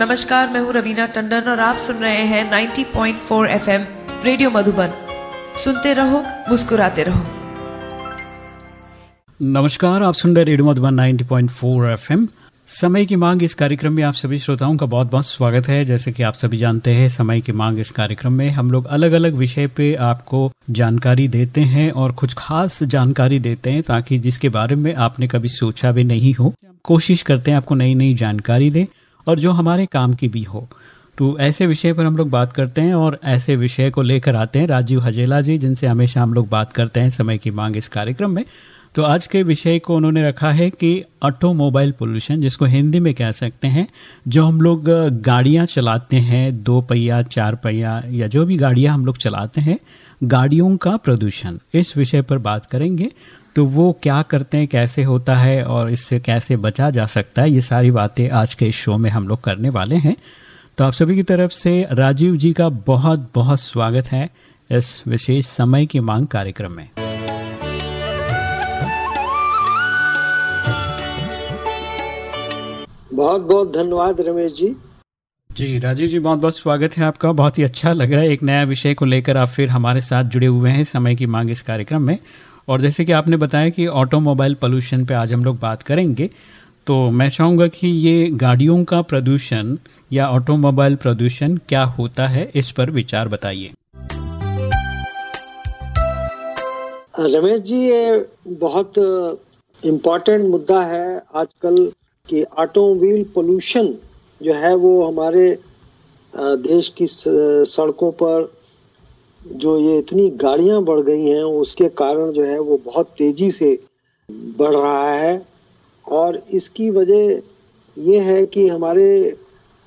नमस्कार, मैं हूँ रवीना टंडन और आप सुन रहे हैं 90.4 एफएम रेडियो मधुबन। सुनते रहो, मुस्कुराते रहो। नमस्कार, आप सुन रहे रेडियो मधुबन 90.4 एफएम। समय की मांग इस कार्यक्रम में आप सभी श्रोताओं का बहुत बहुत स्वागत है। जैसे कि आप सभी जानते हैं, समय की मांग इस कार्यक्रम में हम लोग अलग अलग विषय पे आपको जानकारी देते हैं और कुछ खास जानकारी देते हैं ताकि जिसके बारे में आपने कभी सोचा भी नहीं हो। कोशिश करते हैं आपको नई नई जानकारी दें। और जो हमारे काम की भी हो। तो ऐसे विषय पर हम लोग बात करते हैं और ऐसे विषय को लेकर आते हैं। राजीव हजेला जी, जिनसे हमेशा हम लोग बात करते हैं समय की मांग इस कार्यक्रम में। तो आज के विषय को उन्होंने रखा है कि ऑटोमोबाइल पोल्यूशन, जिसको हिंदी में कह सकते हैं, जो हम लोग गाड़ियाँ चलाते हैं, दो पहिया, चार पहिया, या जो भी गाड़ियाँ हम लोग चलाते हैं, गाड़ियों का प्रदूषण। इस विषय पर बात करेंगे। तो वो क्या करते हैं कैसे होता है और इससे कैसे बचा जा सकता है ये सारी बातें आज के इस शो में हम लोग करने वाले हैं। तो आप सभी की तरफ़ से राजीव जी का बहुत बहुत स्वागत है इस विशेष समय की मांग कार्यक्रम में। बहुत बहुत धन्यवाद रमेश जी। जी राजीव जी बहुत बहुत स्वागत है आपका। बहुत ही अच्छा लग रहा है एक नया विषय को लेकर आप फिर हमारे साथ जुड़े हुए हैं समय की मांग इस कार्यक्रम में। और जैसे कि आपने बताया कि ऑटोमोबाइल पोल्यूशन पे आज हम लोग बात करेंगे तो मैं चाहूँगा कि ये गाड़ियों का प्रदूषण या ऑटोमोबाइल प्रदूषण क्या होता है, इस पर विचार बताइए। रमेश जी, ये बहुत इम्पोर्टेंट मुद्दा है आजकल कि ऑटोमोबाइल पोल्यूशन जो है वो हमारे देश की सड़कों पर जो ये इतनी गाड़ियाँ बढ़ गई हैं, उसके कारण जो है वो बहुत तेज़ी से बढ़ रहा है। और इसकी वजह ये है कि हमारे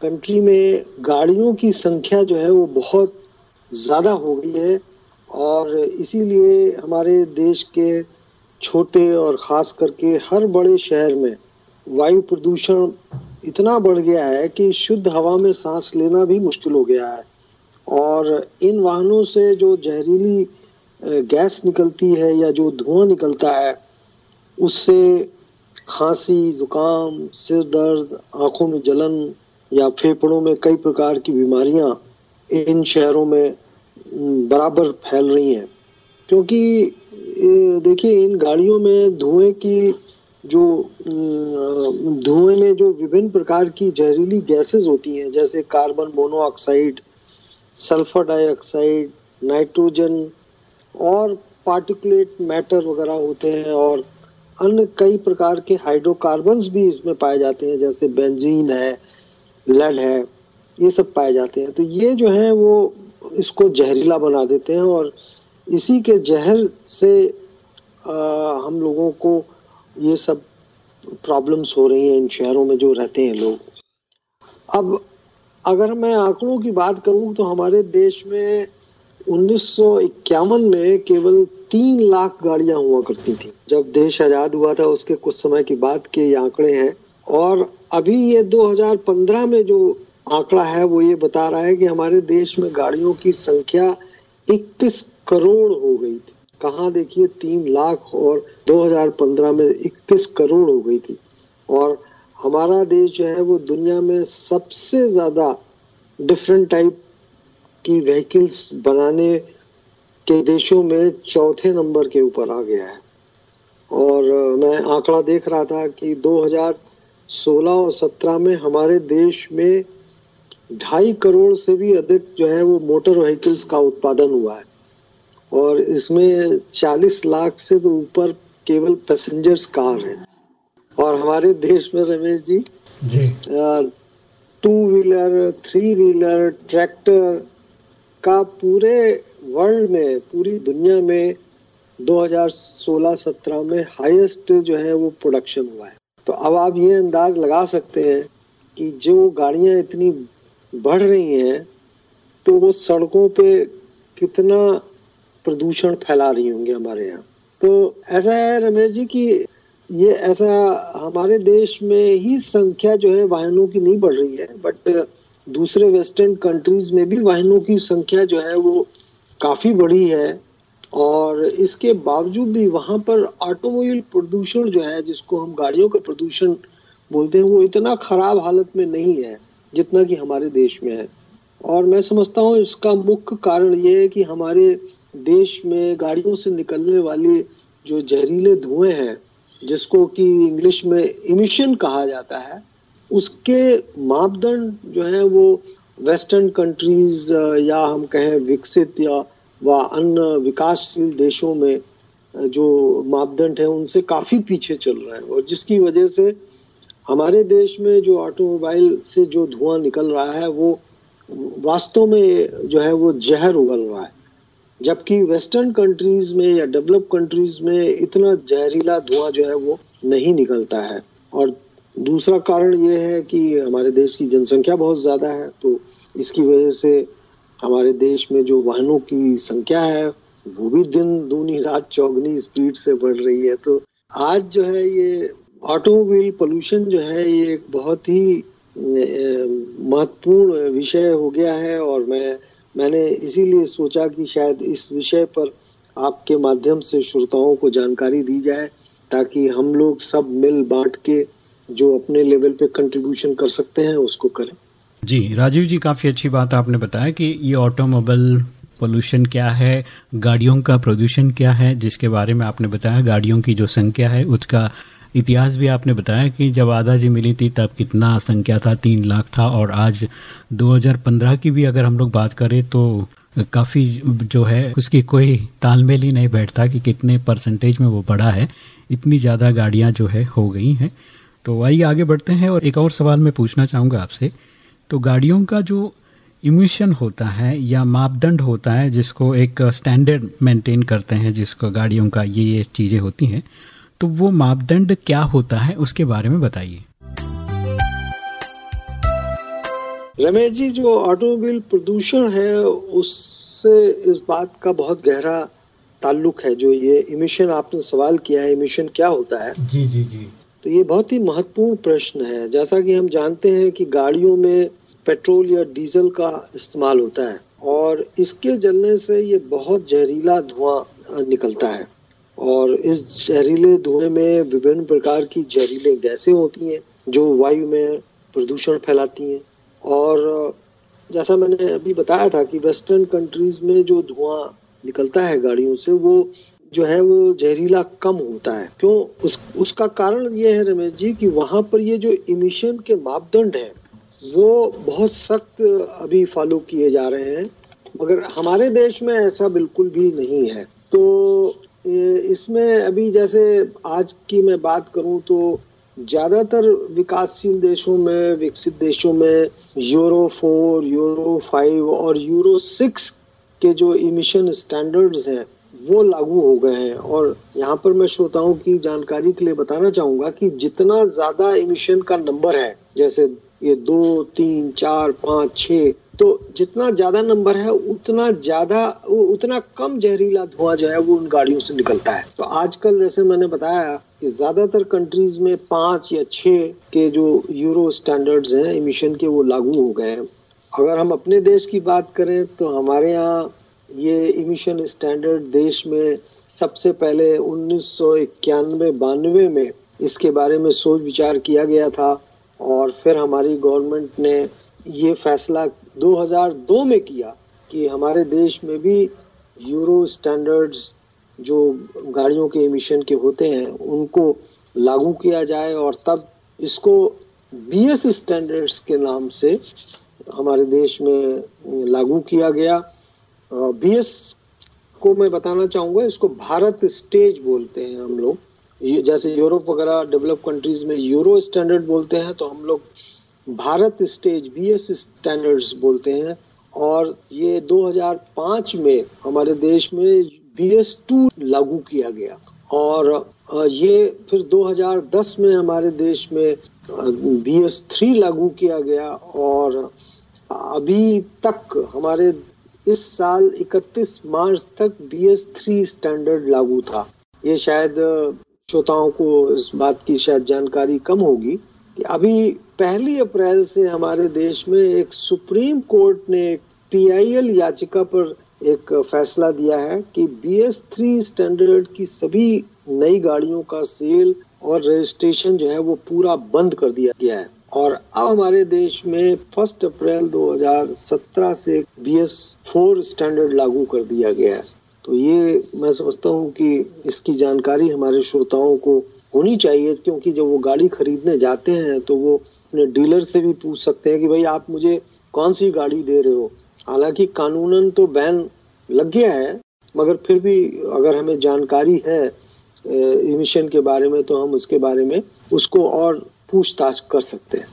कंट्री में गाड़ियों की संख्या जो है वो बहुत ज़्यादा हो गई है और इसीलिए हमारे देश के छोटे और ख़ास करके हर बड़े शहर में वायु प्रदूषण इतना बढ़ गया है कि शुद्ध हवा में सांस लेना भी मुश्किल हो गया है। और इन वाहनों से जो जहरीली गैस निकलती है या जो धुआँ निकलता है, उससे खांसी, जुकाम, सिर दर्द, आँखों में जलन या फेफड़ों में कई प्रकार की बीमारियाँ इन शहरों में बराबर फैल रही हैं। क्योंकि देखिए, इन गाड़ियों में धुएँ की जो धुएँ में जो विभिन्न प्रकार की जहरीली गैसेस होती हैं, जैसे carbon monoxide sulphur dioxide nitrogen और पार्टिकुलेट मैटर वगैरह होते हैं और अन्य कई प्रकार के हाइड्रोकार्बन्स भी इसमें पाए जाते हैं जैसे बेंजीन है लेड है ये सब पाए जाते हैं। तो ये जो है वो इसको जहरीला बना देते हैं और इसी के जहर से आ, हम लोगों को ये सब प्रॉब्लम्स हो रही हैं इन शहरों में जो रहते हैं लोग। अब अगर मैं आंकड़ों की बात करूँ तो हमारे देश में उन्नीस सौ इक्यावन में केवल तीन लाख गाड़ियाँ हुआ करती थी। जब देश आज़ाद हुआ था, उसके कुछ समय की बात के ये आंकड़े हैं। और अभी ये 2015 में जो आंकड़ा है, वो ये बता रहा है कि हमारे देश में गाड़ियों की संख्या 21 करोड़ हो गई थी। कहाँ देखिए, तीन लाख और 2015 में 21 करोड़ हो गई थी। और हमारा देश जो है वो दुनिया में सबसे ज़्यादा डिफरेंट टाइप की व्हीकल्स बनाने के देशों में चौथे नंबर के ऊपर आ गया है। और मैं आंकड़ा देख रहा था कि 2016 और 17 में हमारे देश में ढाई करोड़ से भी अधिक जो है वो मोटर व्हीकल्स का उत्पादन हुआ है। और इसमें 40 लाख से तो ऊपर केवल पैसेंजर्स कार हैं। हमारे देश में Ramesh ji. Two wheeler three wheeler tractor का पूरे वर्ल्ड में पूरी दुनिया में 2016-17 में हाईएस्ट जो है वो प्रोडक्शन हुआ है। तो अब आप ये अंदाज लगा सकते हैं कि जो गाड़ियाँ इतनी बढ़ रही हैं तो वो सड़कों पे कितना प्रदूषण फैला रही होंगी हमारे यहाँ। तो ऐसा है रमेश जी कि ये ऐसा हमारे देश में ही संख्या जो है वाहनों की नहीं बढ़ रही है बट दूसरे वेस्टर्न कंट्रीज़ में भी वाहनों की संख्या जो है वो काफ़ी बढ़ी है। और इसके बावजूद भी वहाँ पर ऑटोमोबाइल प्रदूषण जो है, जिसको हम गाड़ियों का प्रदूषण बोलते हैं, वो इतना खराब हालत में नहीं है जितना कि हमारे देश में है। और मैं समझता हूँ इसका मुख्य कारण ये है कि हमारे देश में गाड़ियों से निकलने वाले जो जहरीले धुएँ हैं जिसको कि इंग्लिश में इमिशन कहा जाता है, उसके मापदंड जो है वो वेस्टर्न कंट्रीज़ या हम कहें विकसित या, व अन्य विकासशील देशों में जो मापदंड है उनसे काफ़ी पीछे चल रहा है। और जिसकी वजह से हमारे देश में जो ऑटोमोबाइल से जो धुआँ निकल रहा है, वो वास्तव में जो है वो जहर उगल रहा है। जबकि वेस्टर्न कंट्रीज़ में या डेवलप कंट्रीज़ में इतना जहरीला धुआँ जो है वो नहीं निकलता है। और दूसरा कारण ये है कि हमारे देश की जनसंख्या बहुत ज़्यादा है तो इसकी वजह से हमारे देश में जो वाहनों की संख्या है, वो भी दिन दूनी रात चौगनी स्पीड से बढ़ रही है। तो आज जो है ये ऑटोमोबाइल पोल्यूशन जो है ये एक बहुत ही महत्वपूर्ण विषय हो गया है और मैं मैंने इसीलिए सोचा कि शायद इस विषय पर आपके माध्यम से श्रोताओं को जानकारी दी जाए, ताकि हम लोग सब मिल बांट के जो अपने लेवल पे कंट्रीब्यूशन कर सकते हैं, उसको करें। जी, राजीव जी, काफ़ी अच्छी बात आपने बताया कि ये ऑटोमोबाइल पोल्यूशन क्या है, गाड़ियों का प्रदूषण क्या है, जिसके बारे में आपने बताया, गाड़ियों की जो संख्या है, उसका इतिहास भी आपने बताया कि जब आधा जी मिली थी, तब कितना संख्या था? तीन लाख था। और आज 2015 की भी अगर हम लोग बात करें तो काफ़ी जो है, उसकी कोई तालमेल ही नहीं बैठता कि कितने परसेंटेज में वो बढ़ा है। इतनी ज़्यादा गाड़ियाँ जो है, हो गई हैं। तो आइए आगे बढ़ते हैं और एक और सवाल मैं पूछना चाहूँगा आपसे। तो गाड़ियों का जो इमिशन होता है या मापदंड होता है, जिसको एक स्टैंडर्ड मेंटेन करते हैं, जिसको गाड़ियों का ये ये चीज़ें होती हैं तो वो मापदंड क्या होता है उसके बारे में बताइए। रमेश जी जो ऑटोमोबाइल प्रदूषण है उससे इस बात का बहुत गहरा ताल्लुक है जो ये इमिशन आपने सवाल किया है इमिशन क्या होता है? जी जी जी। तो ये बहुत ही महत्वपूर्ण प्रश्न है। जैसा कि हम जानते हैं कि गाड़ियों में पेट्रोल या डीजल का इस्तेमाल होता है और इसके जलने से ये बहुत जहरीला धुआँ निकलता है। और इस जहरीले धुएँ में विभिन्न प्रकार की जहरीले गैसें होती हैं, जो वायु में प्रदूषण फैलाती हैं। और, जैसा मैंने अभी बताया था कि वेस्टर्न कंट्रीज़ में जो धुआँ निकलता है गाड़ियों से, वो जो है, वो जहरीला कम होता है। क्यों? उस, उसका कारण ये है रमेश जी कि वहाँ पर ये जो इमिशन के मापदंड है, वो बहुत सख्त अभी फॉलो किए जा रहे हैं। मगर हमारे देश में ऐसा बिल्कुल भी नहीं है। तो इसमें अभी जैसे आज की मैं बात करूँ तो ज़्यादातर विकासशील देशों में, विकसित देशों में, यूरो फोर, यूरो फाइव और यूरो सिक्स के जो इमिशन स्टैंडर्ड्स हैं, वो लागू हो गए हैं। और यहाँ पर मैं श्रोताओं की जानकारी के लिए बताना चाहूँगा कि जितना ज़्यादा इमिशन का नंबर है, जैसे ये दो, तीन, चार, पाँच छ तो जितना ज़्यादा नंबर है, उतना ज़्यादा उतना कम जहरीला धुआँ जो है, वो उन गाड़ियों से निकलता है। तो आजकल जैसे मैंने बताया कि ज़्यादातर कंट्रीज़ में पाँच या छह के जो यूरो स्टैंडर्ड्स हैं इमिशन के वो लागू हो गए हैं। अगर हम अपने देश की बात करें तो हमारे यहाँ ये इमिशन स्टैंडर्ड देश में सबसे पहले उन्नीस सौ इक्यानवे, बानवे में इसके बारे में सोच विचार किया गया था और फिर हमारी गवर्नमेंट ने ये फैसला 2002 में किया कि हमारे देश में भी यूरो स्टैंडर्ड्स जो गाड़ियों के इमिशन के होते हैं, उनको लागू किया जाए और तब इसको बीएस स्टैंडर्ड्स के नाम से हमारे देश में लागू किया गया। बीएस को मैं बताना चाहूँगा, इसको भारत स्टेज बोलते हैं हम लोग। जैसे यूरोप वगैरह डेवलप कंट्रीज़ में यूरो स्टैंडर्ड बोलते हैं तो हम लोग भारत स्टेज बीएस स्टैंडर्ड्स बोलते हैं, और ये 2005 में हमारे देश में बीएस टू लागू किया गया। और ये फिर 2010 में हमारे देश में बी एस थ्री लागू किया गया, और अभी तक हमारे इस साल 31 मार्च तक बी एस थ्री स्टैंडर्ड लागू था। ये शायद, श्रोताओं को इस बात की शायद जानकारी कम होगी कि अभी पहली अप्रैल से हमारे देश में एक सुप्रीम कोर्ट ने पीआईएल याचिका पर एक फैसला दिया है कि बी एस थ्री स्टैंडर्ड की सभी नई गाड़ियों का सेल और रजिस्ट्रेशन जो है वो पूरा बंद कर दिया गया है। और अब हमारे देश में फ़र्स्ट अप्रैल 2017 से बी एस फोर स्टैंडर्ड लागू कर दिया गया है। तो ये मैं समझता हूँ कि इसकी जानकारी हमारे श्रोताओं को होनी चाहिए, क्योंकि जब वो गाड़ी खरीदने जाते हैं तो वो अपने डीलर से भी पूछ सकते हैं कि भाई आप मुझे कौन सी गाड़ी दे रहे हो? हालाँकि कानूनन तो बैन लग गया है, मगर फिर भी अगर हमें जानकारी है इमिशन के बारे में तो हम उसके बारे में उसको और पूछताछ कर सकते हैं।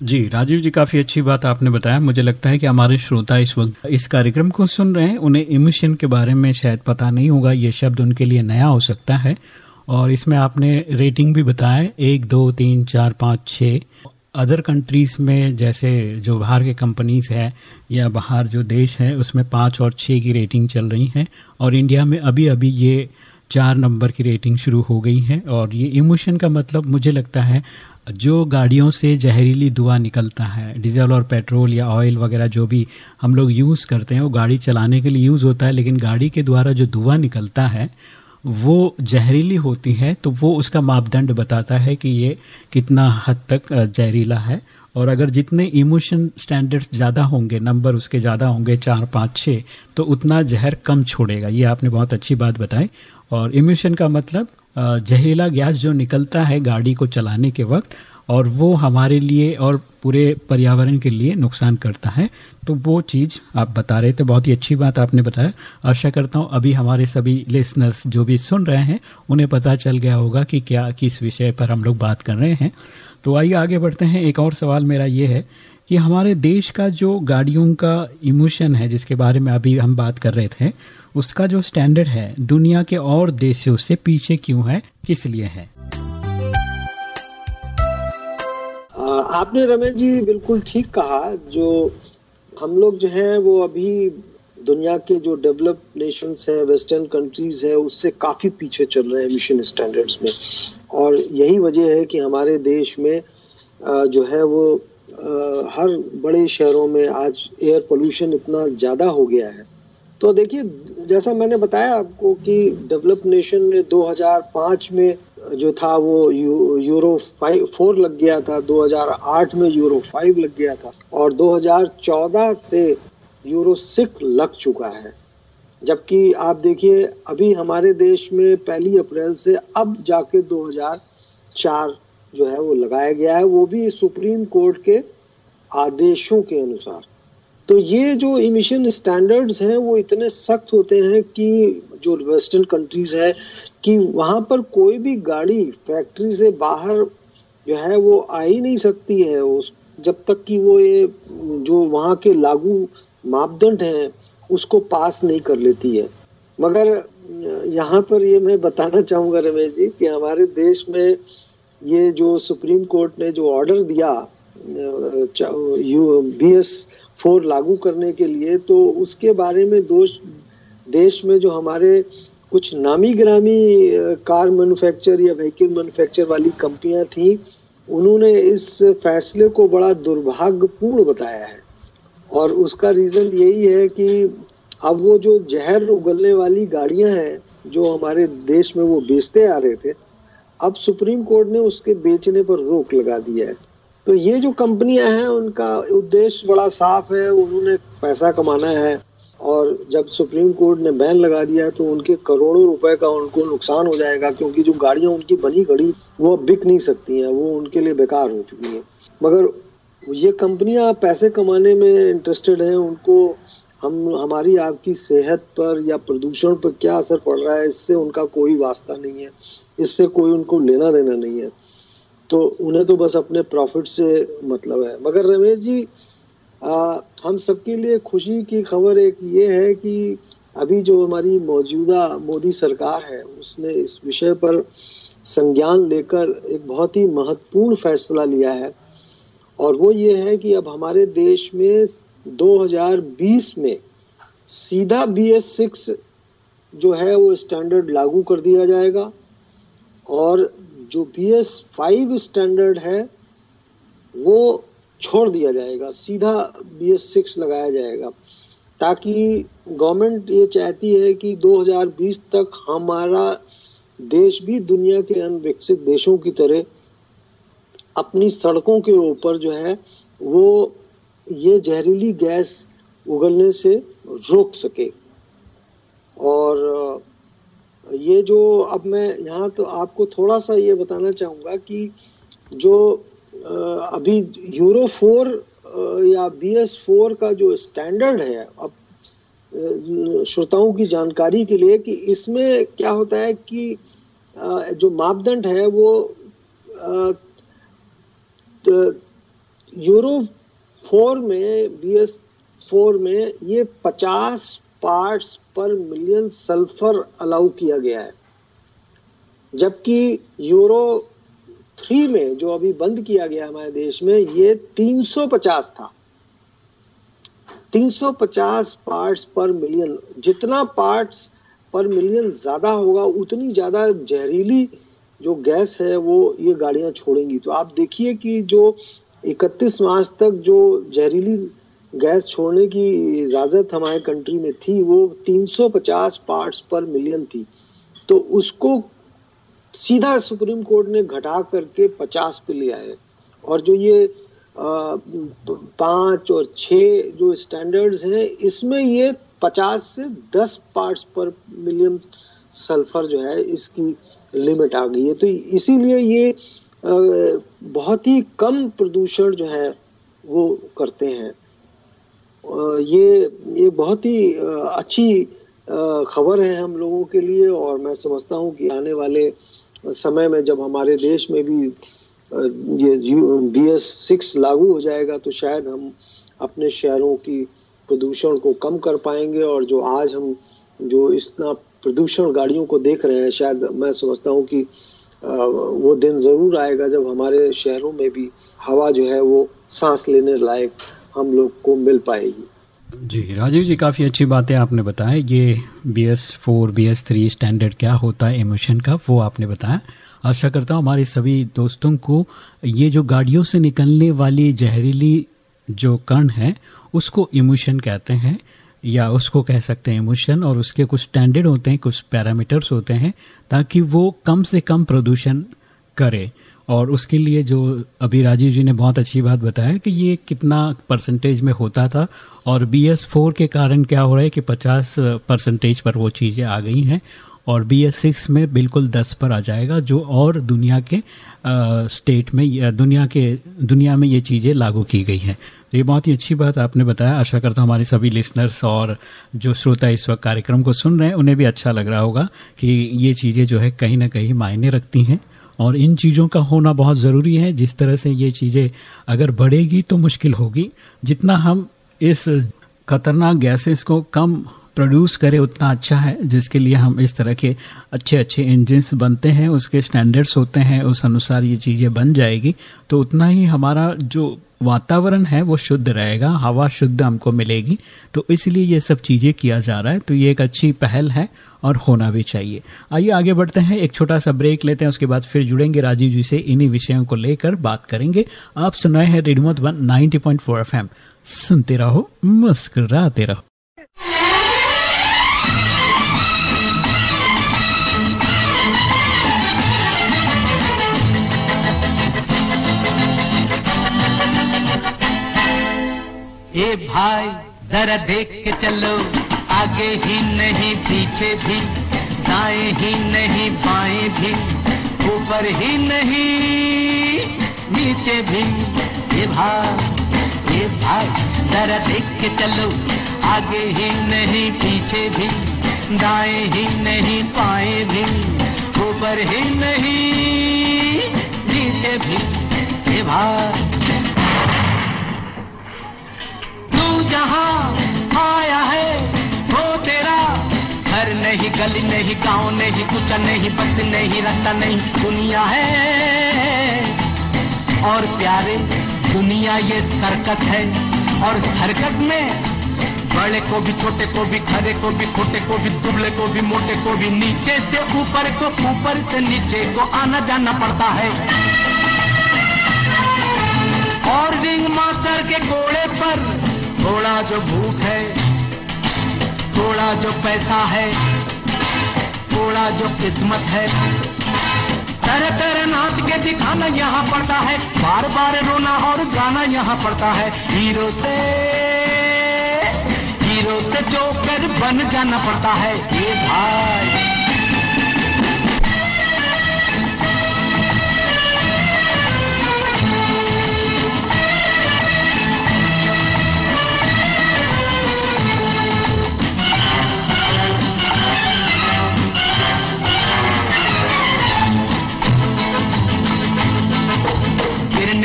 जी, राजीव जी, काफ़ी अच्छी बात आपने बताया। मुझे लगता है कि हमारे श्रोता इस वक्त इस कार्यक्रम को सुन रहे हैं। उन्हें इमिशन के बारे में शायद पता नहीं होगा, ये शब्द उनके लिए नया हो सकता है। और इसमें आपने रेटिंग भी बताया, एक, दो, तीन, चार, पाँच छः अदर कंट्रीज़ में जैसे जो बाहर के कंपनीज़ है या बाहर जो देश है, उसमें पाँच और छः की रेटिंग चल रही है और इंडिया में अभी अभी ये चार नंबर की रेटिंग शुरू हो गई है और ये इमोशन का मतलब मुझे लगता है जो गाड़ियों से जहरीली धुआँ निकलता है, डीजल और पेट्रोल या ऑयल वगैरह जो भी हम लोग यूज़ करते हैं, वो गाड़ी चलाने के लिए यूज़ होता है, लेकिन गाड़ी के द्वारा जो धुआँ निकलता है वो जहरीली होती है तो वो उसका मापदंड बताता है कि ये कितना हद तक जहरीला है। और अगर जितने इमोशन स्टैंडर्ड्स ज़्यादा होंगे, नंबर उसके ज़्यादा होंगे, चार, पाँच छः तो उतना जहर कम छोड़ेगा। ये आपने बहुत अच्छी बात बताई। और इमोशन का मतलब जहरीला गैस जो निकलता है गाड़ी को चलाने के वक्त और वो हमारे लिए और पूरे पर्यावरण के लिए नुकसान करता है। तो वो चीज़ आप बता रहे थे, बहुत ही अच्छी बात आपने बताया। आशा करता हूँ अभी हमारे सभी लिसनर्स जो भी सुन रहे हैं, उन्हें पता चल गया होगा कि क्या, किस विषय पर हम लोग बात कर रहे हैं। तो आइए आगे बढ़ते हैं। एक और सवाल मेरा ये है कि हमारे देश का जो गाड़ियों का इमोशन है, जिसके बारे में अभी हम बात कर रहे थे, उसका जो स्टैंडर्ड है, दुनिया के और देशों से पीछे क्यों है, किस लिए है? आपने रमेश जी बिल्कुल ठीक कहा, जो हम लोग जो हैं वो अभी दुनिया के जो डेवलप नेशंस हैं, वेस्टर्न कंट्रीज़ है, उससे काफ़ी पीछे चल रहे हैं मिशन स्टैंडर्ड्स में। और यही वजह है कि हमारे देश में जो है वो हर बड़े शहरों में आज एयर पोल्यूशन इतना ज़्यादा हो गया है। तो देखिए, जैसा मैंने बताया आपको कि डेवलप नेशन में 2005 में जो था वो यू, यूरो फाइव फोर लग गया था 2008 में यूरो फाइव लग गया था और 2014 से यूरो सिक्स लग चुका है। जबकि आप देखिए अभी हमारे देश में पहली अप्रैल से अब जाके 2004 जो है वो लगाया गया है वो भी सुप्रीम कोर्ट के आदेशों के अनुसार। तो ये जो इमिशन स्टैंडर्ड्स हैं वो इतने सख्त होते हैं कि जो वेस्टर्न कंट्रीज़ है कि वहाँ पर कोई भी गाड़ी फैक्ट्री से बाहर जो है वो आ ही नहीं सकती है उस, जब तक कि वो ये, जो वहाँ के लागू मापदंड हैं, उसको पास नहीं कर लेती है। मगर, यहाँ पर ये मैं बताना चाहूँगा रमेश जी कि हमारे देश में ये जो सुप्रीम कोर्ट ने जो ऑर्डर दिया यू बी एस फोर लागू करने के लिए तो उसके बारे में दोष, देश में जो हमारे कुछ नामी ग्रामी कार मैन्युफैक्चर या व्हीकल मैन्युफैक्चर वाली कंपनियाँ थी, उन्होंने इस फैसले को बड़ा दुर्भाग्यपूर्ण बताया है। और उसका रीज़न यही है कि अब वो जो जहर उगलने वाली गाड़ियाँ हैं, जो हमारे देश में वो बेचते आ रहे थे, अब सुप्रीम कोर्ट ने उसके बेचने पर रोक लगा दिया है। तो ये जो कंपनियाँ हैं, उनका उद्देश्य बड़ा साफ़ है, उन्होंने पैसा कमाना है और जब सुप्रीम कोर्ट ने बैन लगा दिया तो उनके करोड़ों रुपए का उनको नुकसान हो जाएगा, क्योंकि जो गाड़ियाँ उनकी बनी खड़ी, वो बिक नहीं सकती हैं, वो उनके लिए बेकार हो चुकी हैं। मगर ये कंपनियाँ पैसे कमाने में इंटरेस्टेड हैं, उनको हम, हमारी आपकी सेहत पर या प्रदूषण पर क्या असर पड़ रहा है, इससे उनका कोई वास्ता नहीं है, इससे कोई उनको लेना देना नहीं है। तो उन्हें तो बस अपने प्रॉफिट से मतलब है। मगर रमेश जी आ, हम सबके लिए खुशी की खबर एक ये है कि अभी जो हमारी मौजूदा मोदी सरकार है उसने इस विषय पर संज्ञान लेकर एक बहुत ही महत्वपूर्ण फैसला लिया है। और वो ये है कि अब हमारे देश में 2020 में सीधा बी एस सिक्स जो है वो स्टैंडर्ड लागू कर दिया जाएगा और जो बी एस फाइव स्टैंडर्ड है वो छोड़ दिया जाएगा, सीधा बी एस सिक्स लगाया जाएगा, ताकि गवर्नमेंट ये चाहती है कि 2020 तक हमारा देश भी दुनिया के अन्य विकसित देशों की तरह अपनी सड़कों के ऊपर जो है, वो ये जहरीली गैस उगलने से रोक सके। और, ये जो, अब मैं यहाँ तो आपको थोड़ा सा ये बताना चाहूँगा कि जो अभी यूरो फोर या बी एस फोर का जो स्टैंडर्ड है, अब श्रोताओं की जानकारी के लिए कि इसमें क्या होता है कि जो मापदंड है वो यूरो फोर में बी एस फोर में ये पचास पार्ट्स पर मिलियन सल्फ़र अलाउ किया गया है। जबकि यूरो थ्री में जो अभी बंद किया गया हमारे देश में, ये 350 था। 350 पार्ट्स पर मिलियन जितना पार्ट्स पर मिलियन ज़्यादा होगा, उतनी ज़्यादा जहरीली जो गैस है, वो ये गाड़ियाँ छोड़ेंगी। तो आप देखिए कि जो 31 मार्च तक जो जहरीली गैस छोड़ने की इजाज़त हमारे कंट्री में थी, वो 350 पार्ट्स पर मिलियन थी। तो उसको सीधा सुप्रीम कोर्ट ने घटा करके 50 पे लिया है। और जो ये पाँच और छ जो स्टैंडर्ड्स हैं, इसमें ये पचास से दस पार्ट्स पर मिलियन सल्फ़र जो है, इसकी लिमिट आ गई है। तो इसीलिए ये बहुत ही कम प्रदूषण जो है, वो करते हैं। ये ये बहुत ही अच्छी खबर है हम लोगों के लिए, और मैं समझता हूँ कि आने वाले समय में जब हमारे देश में भी ये बी एस सिक्स लागू हो जाएगा तो शायद हम अपने शहरों की प्रदूषण को कम कर पाएँगे और जो आज हम, जो इतना प्रदूषण गाड़ियों को देख रहे हैं, शायद मैं समझता हूँ कि वो दिन ज़रूर आएगा जब हमारे शहरों में भी हवा जो है वो सांस लेने लायक हम लोग को मिल पाएगी। जी, राजीव जी, काफ़ी अच्छी बातें आपने बताया ये B S four B S three standard क्या होता है इमोशन का, वो आपने बताया। आशा करता हूँ हमारे सभी दोस्तों को ये जो गाड़ियों से निकलने वाली जहरीली जो कण है, उसको इमोशन कहते हैं, या उसको कह सकते हैं इमोशन और उसके कुछ स्टैंडर्ड होते हैं, कुछ पैरामीटर्स होते हैं, ताकि वो कम से कम प्रदूषण करे। और उसके लिए जो अभी राजीव जी ने बहुत अच्छी बात बताया कि ये कितना परसेंटेज में होता था और बी एस फोर के कारण क्या हो रहा है कि पचास परसेंटेज पर वो चीज़ें आ गई हैं और बी एस सिक्स में बिल्कुल दस पर आ जाएगा जो और दुनिया के आ, स्टेट में या दुनिया के दुनिया में ये चीज़ें लागू की गई हैं। तो ये बहुत ही अच्छी बात आपने बताया। आशा करता हूँ हमारे सभी लिसनर्स और जो श्रोता इस वक्त कार्यक्रम को सुन रहे हैं उन्हें भी अच्छा लग रहा होगा कि ये चीज़ें जो है कहीं ना कहीं मायने रखती हैं। और इन चीज़ों का होना बहुत ज़रूरी है। जिस तरह से ये चीज़ें अगर बढ़ेगी तो मुश्किल होगी। जितना हम इस खतरनाक गैसेस को कम प्रोड्यूस करें, उतना अच्छा है। जिसके लिए हम इस तरह के अच्छे अच्छे इंजन बनते हैं, उसके स्टैंडर्ड्स होते हैं, उस अनुसार ये चीज़ें बन जाएगी। तो उतना ही हमारा जो वातावरण है, वो शुद्ध रहेगा, हवा शुद्ध हमको मिलेगी। तो इसलिए ये सब चीज़ें किया जा रहा है। तो ये एक अच्छी पहल है। और होना भी चाहिए। आइए आगे बढ़ते हैं, एक छोटा सा ब्रेक लेते हैं, उसके बाद फिर जुड़ेंगे राजीव जी से, इन्हीं विषयों को लेकर बात करेंगे। आप सुनाए हैं radio one ninety point four F M सुनते रहो, मुस्कुराते रहो। ए भाई, जरा देख के चलो। आगे ही नहीं, पीछे भी दाएँ ही नहीं, बाएँ भी ऊपर ही नहीं, नीचे भी। ये भाई ये भाई जरा देख के चलो। आगे ही नहीं, पीछे भी दाएँ ही नहीं, बाएँ भी ऊपर ही नहीं, नीचे भी। ये भाई नहीं, गली नहीं, गाँव नहीं, कुछ नहीं, बस नहीं रखता नहीं, दुनिया है। और प्यारे, दुनिया ये सर्कस है। और सर्कस में बड़े को भी, छोटे को भी खरे को भी, खोटे को भी, दुबले को भी, मोटे को भी, नीचे से ऊपर को, ऊपर से नीचे को आना जाना पड़ता है। और रिंग मास्टर के घोड़े पर थोड़ा जो भूख है थोड़ा जो पैसा है, थोड़ा जो किस्मत है। तरह तरह नाच के दिखाना यहाँ पड़ता है, बार बार रोना और गाना यहाँ पड़ता है। हीरो से हीरो से जोकर बन जाना पड़ता है। ये भाई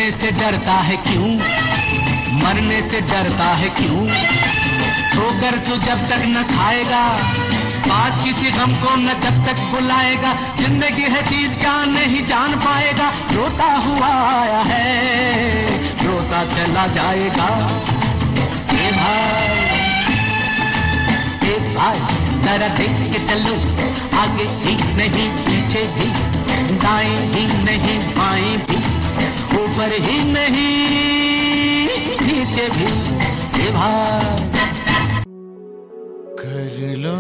गिरने से डरता है क्यों? मरने से डरता है क्यों? ठोकर तू जब तक न खाएगा, पास किसी गम को न जब तक बुलाएगा, ज़िंदगी है चीज़ क्या नहीं जान पाएगा, रोता हुआ आया है, रोता चला जाएगा। ए भाई ए भाई, जरा देख के चलो, आगे ही नहीं, पीछे भी, दाएँ ही नहीं, बाएँ भी ऊपर ही नहीं नीचे भी कर लो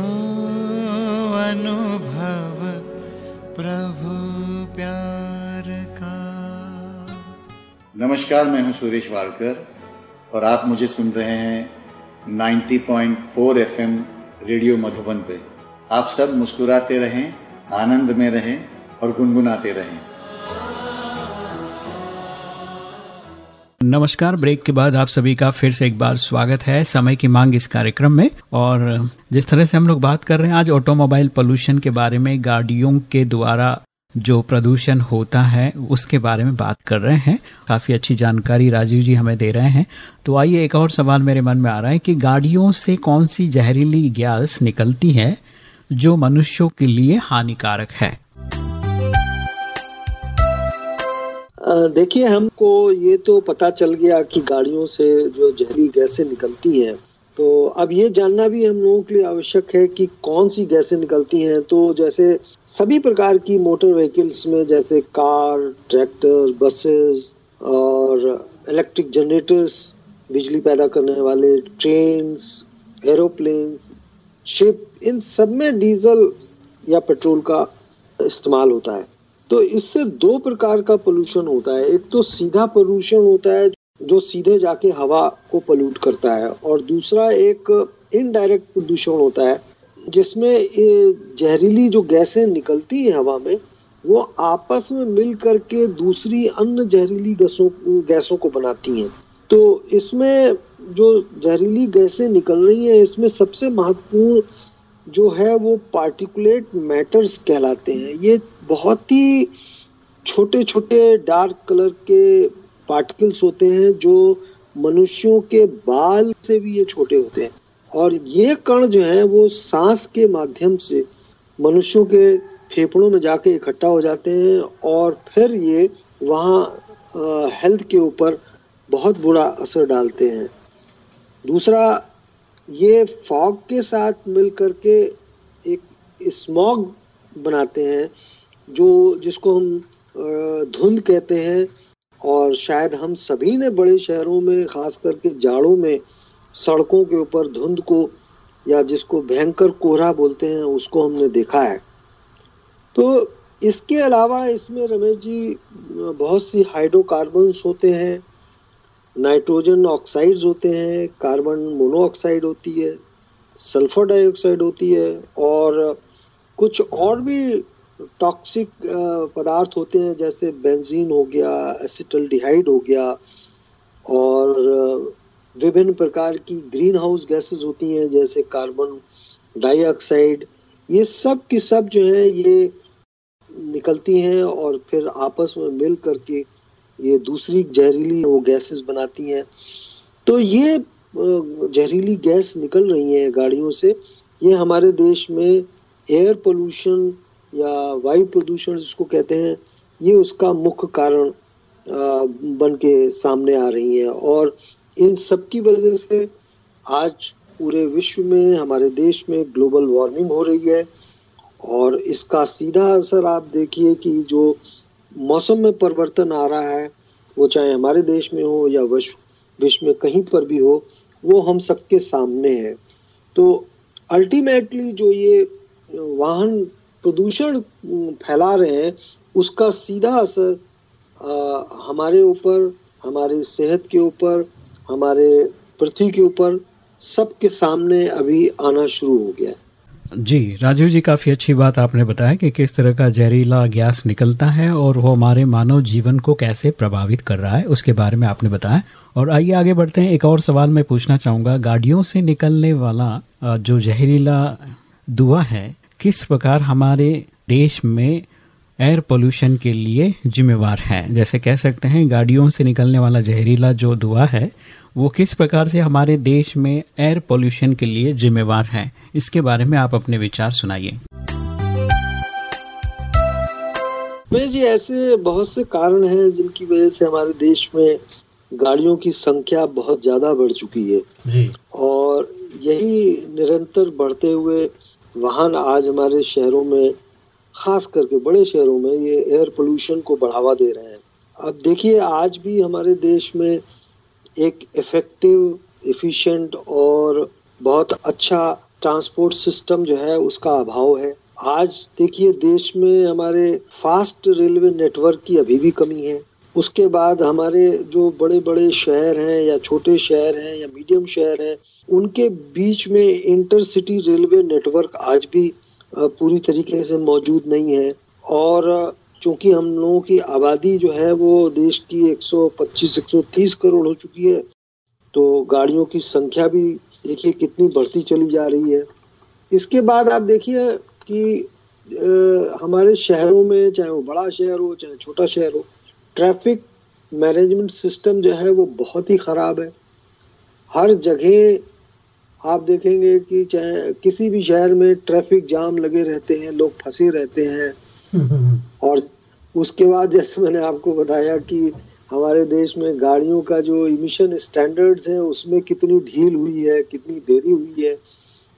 अनुभव प्रभु प्यार का। नमस्कार मैं हूँ सुरेश वाड़कर और आप मुझे सुन रहे हैं 90.4 एफएम रेडियो मधुबन पे। आप सब मुस्कुराते रहें आनंद में रहें और गुनगुनाते रहें। नमस्कार, ब्रेक के बाद आप सभी का फिर से एक बार स्वागत है समय की मांग इस कार्यक्रम में। और जिस तरह से हम लोग बात कर रहे हैं, आज ऑटोमोबाइल पोल्यूशन के बारे में, गाड़ियों के द्वारा जो प्रदूषण होता है, उसके बारे में बात कर रहे हैं। काफ़ी अच्छी जानकारी राजीव जी हमें दे रहे हैं। तो आइए एक और सवाल मेरे मन में आ रहा है कि गाड़ियों से कौन सी जहरीली गैस निकलती है, जो मनुष्यों के लिए हानिकारक है? देखिए, हमको ये तो पता चल गया कि गाड़ियों से जो जहरी गैसें निकलती हैं तो अब ये जानना भी हम लोगों के लिए आवश्यक है कि कौन सी गैसें निकलती हैं। तो जैसे सभी प्रकार की मोटर व्हीकल्स में, जैसे कार, ट्रैक्टर, बसेस और इलेक्ट्रिक जनरेटर्स, बिजली पैदा करने वाले ट्रेन्स, एरोप्लेन्स, शिप, इन सब में डीजल या पेट्रोल का इस्तेमाल होता है। तो इससे दो प्रकार का पोल्यूशन होता है। एक तो सीधा पोल्यूशन होता है, जो सीधे जाके हवा को पोल्यूट करता है, और दूसरा एक इनडायरेक्ट प्रदूषण होता है, जिसमें जहरीली जो गैसें निकलती है हवा में, वो आपस में मिल करके दूसरी अन्य जहरीली गैसों गैसों को बनाती हैं। तो इसमें जो जहरीली गैसें निकल रही हैं, इसमें सबसे महत्वपूर्ण जो है वो पार्टिकुलेट मैटर्स कहलाते हैं। ये बहुत ही छोटे छोटे डार्क कलर के पार्टिकल्स होते हैं जो मनुष्यों के बाल से भी ये छोटे होते हैं। और ये कण जो है, वो सांस के माध्यम से मनुष्यों के फेफड़ों में जाके इकट्ठा हो जाते हैं और फिर ये वहाँ हेल्थ के ऊपर बहुत बुरा असर डालते हैं। दूसरा, ये फॉग के साथ मिल करके एक स्मॉग बनाते हैं। जो, जिसको हम धुंध कहते हैं, और शायद हम सभी ने बड़े शहरों में खास करके जाड़ों में, सड़कों के ऊपर धुंध को, या जिसको भयंकर कोहरा बोलते हैं, उसको हमने देखा है। तो इसके अलावा इसमें रमेश जी बहुत सी हाइड्रोकार्बन्स होते हैं, नाइट्रोजन ऑक्साइड्स होते हैं, कार्बन मोनोऑक्साइड होती है, सल्फ़र डाइऑक्साइड होती है, और कुछ और भी टॉक्सिक पदार्थ होते हैं, जैसे बेंजीन हो गया एसिटल्डिहाइड हो गया, और विभिन्न प्रकार की ग्रीन हाउस गैसेस होती हैं, जैसे कार्बन डाइऑक्साइड ये सब की सब जो है, ये निकलती हैं, और फिर आपस में मिल करके ये दूसरी जहरीली वो गैसेस बनाती हैं। तो ये जहरीली गैस निकल रही है गाड़ियों से। ये हमारे देश में एयर पोल्यूशन या वायु प्रदूषण जिसको कहते हैं, ये उसका मुख्य कारण बन के सामने आ रही है। और इन सब की वजह से आज पूरे विश्व में, हमारे देश में ग्लोबल वार्मिंग हो रही है। और इसका सीधा असर आप देखिए कि जो मौसम में परिवर्तन आ रहा है, वो चाहे हमारे देश में हो या विश्व विश्व में कहीं पर भी हो, वो हम सबके सामने है। तो अल्टीमेटली जो ये वाहन प्रदूषण फैला रहे हैं उसका सीधा असर आ, हमारे ऊपर हमारी सेहत के ऊपर हमारे पृथ्वी के ऊपर सबके सामने अभी आना शुरू हो गया जी राजीव जी काफ़ी अच्छी बात आपने बताया कि किस तरह का जहरीला गैस निकलता है और वो हमारे मानव जीवन को कैसे प्रभावित कर रहा है उसके बारे में आपने बताया। और आइए आगे बढ़ते हैं। एक और सवाल मैं पूछना चाहूँगा। गाड़ियों से निकलने वाला जो जहरीला धुआँ है किस प्रकार हमारे देश में एयर पोल्यूशन के लिए जिम्मेवार है? जैसे कह सकते हैं गाड़ियों से निकलने वाला जहरीला जो धुआँ है वो किस प्रकार से हमारे देश में एयर पोल्यूशन के लिए जिम्मेवार है? इसके बारे में आप अपने विचार सुनाइए। जी ऐसे बहुत से कारण हैं जिनकी वजह से हमारे देश में गाड़ियों की संख्या बहुत ज़्यादा बढ़ चुकी है। जी। और यही निरंतर बढ़ते हुए वाहन आज हमारे शहरों में, खास करके बड़े शहरों में, ये एयर पोल्यूशन को बढ़ावा दे रहे हैं। अब देखिए, आज भी हमारे देश में एक इफ़ेक्टिव इफ़िशेंट और बहुत अच्छा ट्रांसपोर्ट सिस्टम जो है, उसका अभाव है। आज देखिए, देश में हमारे फास्ट रेलवे नेटवर्क की अभी भी कमी है। उसके बाद हमारे जो बड़े बड़े शहर हैं या छोटे शहर हैं या मीडियम शहर हैं, उनके बीच में इंटरसिटी रेलवे नेटवर्क आज भी पूरी तरीके से मौजूद नहीं है। और चूँकि हम लोगों की आबादी जो है वो देश की 125-130 करोड़ हो चुकी है तो गाड़ियों की संख्या भी देखिए कितनी बढ़ती चली जा रही है। इसके बाद आप देखिए कि हमारे शहरों में, चाहे वो बड़ा शहर हो, चाहे छोटा शहर हो ट्रैफ़िक मैनेजमेंट सिस्टम जो है वो बहुत ही ख़राब है। हर जगह आप देखेंगे कि चाहे किसी भी शहर में ट्रैफ़िक जाम लगे रहते हैं लोग फंसे रहते हैं। और उसके बाद जैसे मैंने आपको बताया कि हमारे देश में गाड़ियों का जो इमिशन स्टैंडर्ड्स है उसमें कितनी ढील हुई है कितनी देरी हुई है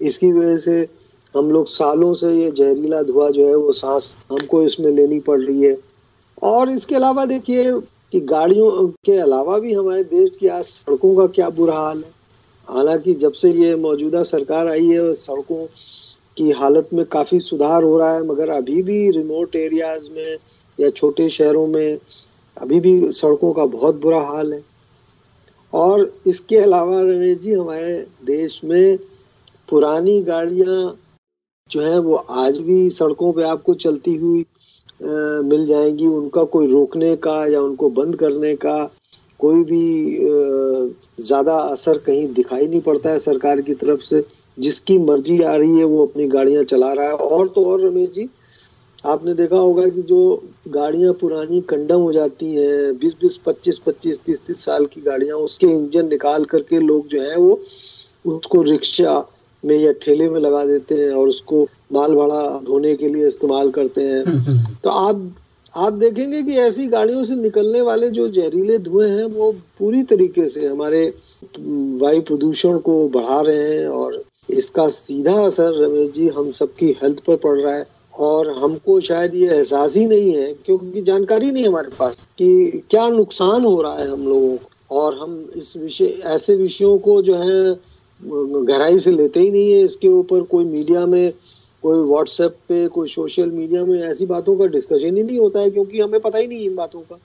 इसकी वजह से हम लोग सालों से ये जहरीला धुआँ जो है वो सांस हमको इसमें लेनी पड़ रही है। और इसके अलावा देखिए कि गाड़ियों के अलावा भी हमारे देश की आज सड़कों का क्या बुरा हाल है। हालाँकि जब से ये मौजूदा सरकार आई है, सड़कों की हालत में काफ़ी सुधार हो रहा है, मगर अभी भी रिमोट एरियाज़ में या छोटे शहरों में अभी भी सड़कों का बहुत बुरा हाल है। और इसके अलावा रमेश जी, हमारे देश में पुरानी गाड़ियाँ जो है, वो आज भी सड़कों पे आपको चलती हुई मिल जाएँगी उनका कोई रोकने का या उनको बंद करने का कोई भी ज़्यादा असर कहीं दिखाई नहीं पड़ता है सरकार की तरफ़ से। जिसकी मर्ज़ी आ रही है वो अपनी गाड़ियाँ चला रहा है। और तो और रमेश जी, आपने देखा होगा कि जो गाड़ियाँ पुरानी कंडम हो जाती हैं बीस बीस पच्चीस पच्चीस तीस तीस साल की गाड़ियाँ, उसके इंजन निकाल करके लोग जो है वो, उसको रिक्शा में या ठेले में लगा देते हैं और उसको माल भाड़ा धोने के लिए इस्तेमाल करते हैं हम्म, हम्म। तो आप आप देखेंगे कि ऐसी गाड़ियों से निकलने वाले जो जहरीले धुएँ हैं वो पूरी तरीके से हमारे वायु प्रदूषण को बढ़ा रहे हैं और इसका सीधा असर रमेश जी हम सबकी हेल्थ पर पड़ रहा है और हमको शायद ये एहसास ही नहीं है क्योंकि जानकारी नहीं हमारे पास कि क्या नुकसान हो रहा है हम लोगों को और हम इस विषय ऐसे विषयों को जो है गहराई से लेते ही नहीं है इसके ऊपर, कोई मीडिया में, कोई व्हाट्सएप पे, कोई सोशल मीडिया में ऐसी बातों का डिस्कशन ही नहीं होता है, क्योंकि हमें पता ही नहीं इन बातों का।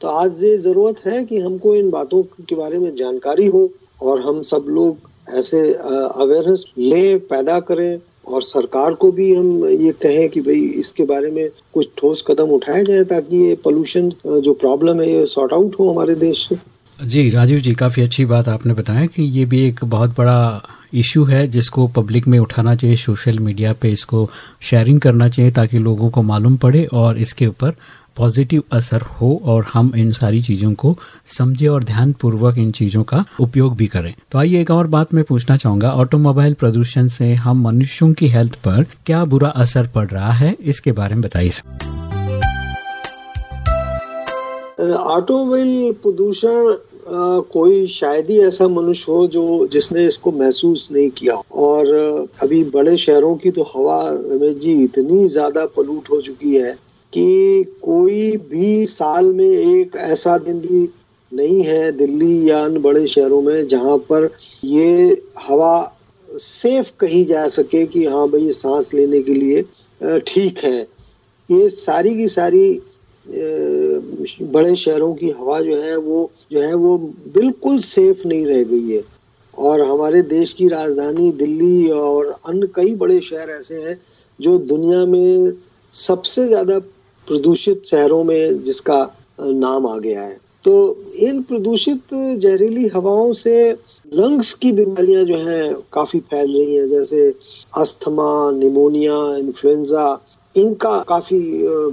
तो आज ये ज़रूरत है कि हमको इन बातों के बारे में जानकारी हो और हम सब लोग ऐसे अवेयरनेस ले, पैदा करें और सरकार को भी हम ये कहें कि भाई इसके बारे में कुछ ठोस कदम उठाए जाए ताकि ये पोल्यूशन जो प्रॉब्लम है, ये सॉर्ट आउट हो हमारे देश से। जी, राजीव जी, काफ़ी अच्छी बात आपने बताया कि ये भी एक बहुत बड़ा इशू है जिसको पब्लिक में उठाना चाहिए, सोशल मीडिया पे इसको शेयरिंग करना चाहिए ताकि लोगों को मालूम पड़े और इसके ऊपर पॉजिटिव असर हो और हम इन सारी चीज़ों को समझे और ध्यान पूर्वक इन चीज़ों का उपयोग भी करें। तो आइए एक और बात मैं पूछना चाहूँगा। ऑटोमोबाइल प्रदूषण से हम मनुष्यों की हेल्थ पर क्या बुरा असर पड़ रहा है, इसके बारे में बताइए ऑटोमोबाइल प्रदूषण कोई शायद ही ऐसा मनुष्य हो जो जिसने इसको महसूस नहीं किया और अभी बड़े शहरों की तो हवा, रमेश जी, इतनी ज़्यादा पलूट हो चुकी है कि कोई भी साल में एक ऐसा दिन भी नहीं है दिल्ली या अन्य बड़े शहरों में जहाँ पर ये हवा सेफ़ कही जा सके कि हाँ भाई सांस लेने के लिए ठीक है। ये सारी की सारी बड़े शहरों की हवा जो है वो, जो है वो बिल्कुल सेफ़ नहीं रह गई है। और हमारे देश की राजधानी दिल्ली और अन्य कई बड़े शहर ऐसे हैं जो दुनिया में सबसे ज़्यादा प्रदूषित शहरों में जिसका नाम आ गया है। तो इन प्रदूषित जहरीली हवाओं से लंग्स की बीमारियाँ जो हैं काफ़ी फैल रही हैं, जैसे अस्थमा, निमोनिया इन्फ्लुएंजा इनका काफ़ी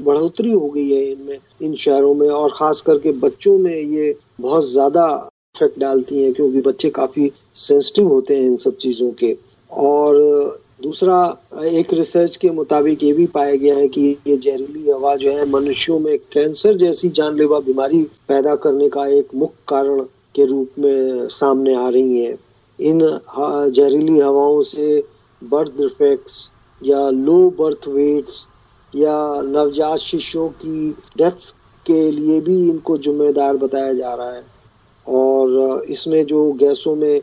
बढ़ोतरी हो गई है इनमें, इन शहरों में और खास करके बच्चों में ये बहुत ज़्यादा इफ़ेक्ट डालती हैं क्योंकि बच्चे काफ़ी सेंसिटिव होते हैं इन सब चीज़ों के। और दूसरा, एक रिसर्च के मुताबिक ये भी पाया गया है कि ये जहरीली हवा जो है मनुष्यों में कैंसर जैसी जानलेवा बीमारी पैदा करने का एक मुख्य कारण के रूप में सामने आ रही है। इन जहरीली हवाओं से बर्थ डिफेक्ट्स या लो बर्थ वेट्स या नवजात शिशुओं की डेथ्स के लिए भी इनको जिम्मेदार बताया जा रहा है। और इसमें जो गैसों में